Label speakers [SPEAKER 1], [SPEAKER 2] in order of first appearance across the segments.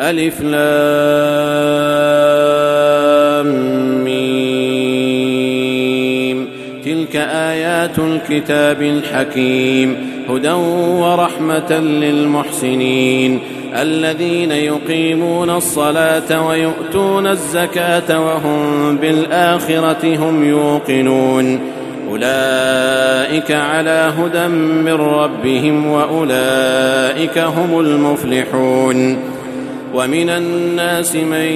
[SPEAKER 1] ألف لام ميم. تلك آيات الكتاب الحكيم. هدى ورحمة للمحسنين. الذين يقيمون الصلاة ويؤتون الزكاة وهم بالآخرة هم يوقنون. أولئك على هدى من ربهم وأولئك هم المفلحون. ومن الناس من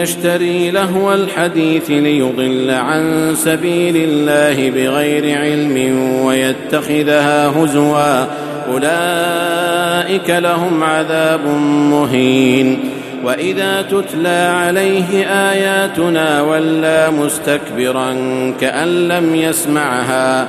[SPEAKER 1] يشتري لهو الحديث ليضل عن سبيل الله بغير علم ويتخذها هزوا. أولئك لهم عذاب مهين. وإذا تتلى عليه آياتنا ولى مستكبرا كأن لم يسمعها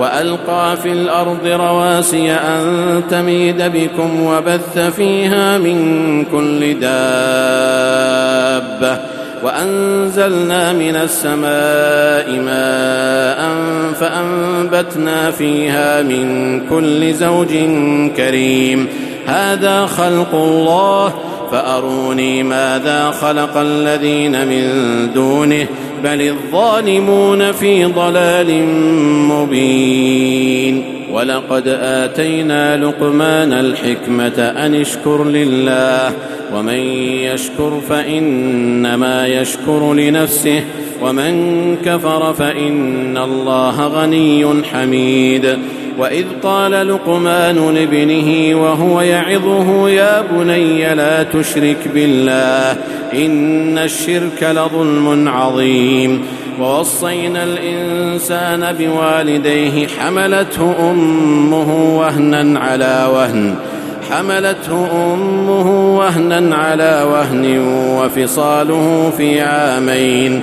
[SPEAKER 1] وألقى في الأرض رواسي أن تميد بكم وبث فيها من كل دابة وأنزلنا من السماء ماء فأنبتنا فيها من كل زوج كريم. هذا خلق الله فأروني ماذا خلق الذين من دونه؟ بل الظالمون في ضلال مبين. ولقد آتينا لقمان الحكمة أن اشكر لله ومن يشكر فإنما يشكر لنفسه ومن كفر فإن الله غني حميد. وإذ قال لقمان لابنه وهو يعظه يا بني لا تشرك بالله إن الشرك لظلم عظيم. ووصينا الإنسان بوالديه حملته أمه وهنا على وهن حملته أمه وهنا على وهن وفصاله في عامين.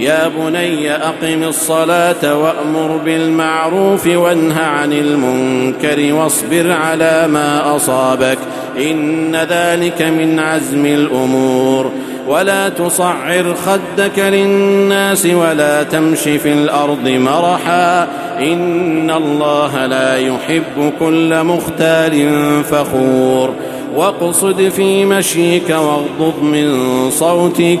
[SPEAKER 1] يا بني أقم الصلاة وأمر بالمعروف وانه عن المنكر واصبر على ما أصابك إن ذلك من عزم الأمور ولا تصعر خدك للناس ولا تمش في الأرض مرحا إن الله لا يحب كل مختال فخور واقصد في مشيك واغضض من صوتك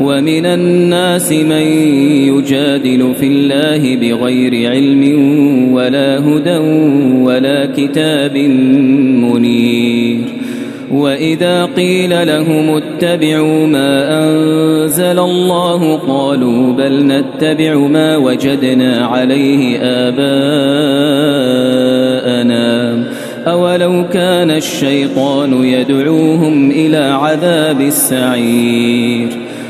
[SPEAKER 2] ومن الناس من يجادل في الله بغير علم ولا هدى ولا كتاب منير. وإذا قيل لهم اتبعوا ما أنزل الله قالوا بل نتبع ما وجدنا عليه آباءنا. أولو كان الشيطان يدعوهم إلى عذاب السعير.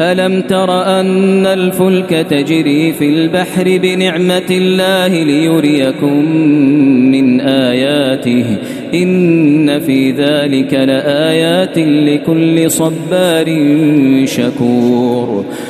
[SPEAKER 2] ألم تر أن الفلك تجري في البحر بنعمة الله ليريكم من آياته؟ إن في ذلك لآيات لكل صبار شكور.